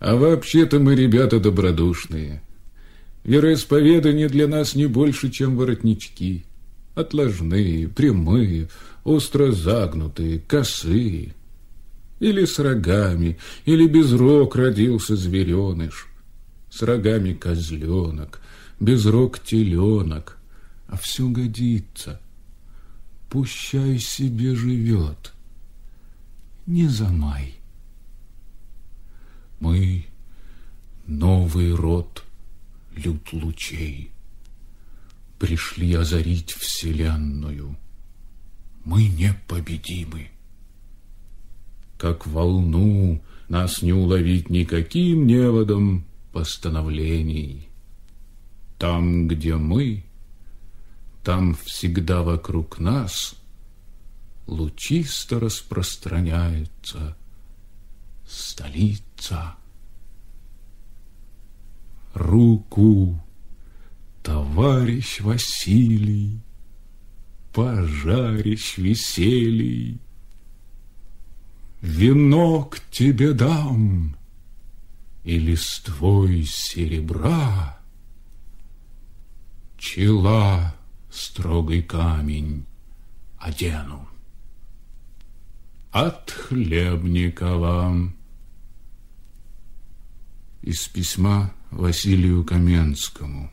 А вообще-то мы ребята добродушные. Вероисповедание для нас не больше, чем воротнички. Отложные, прямые, остро загнутые, косые. Или с рогами, или без рог родился звереныш. С рогами козленок, без рог теленок. А все годится. Пущай себе живет. Не замай. Мы новый род люд лучей Пришли озарить вселенную. Мы непобедимы. Как волну нас не уловить никаким неводом постановлений. Там, где мы, там всегда вокруг нас лучисто распространяется столица. Руку, товарищ Василий, пожарищ веселий, Венок тебе дам и листвой серебра, Чела строгий камень одену. От хлебника вам. Из письма Василию Каменскому.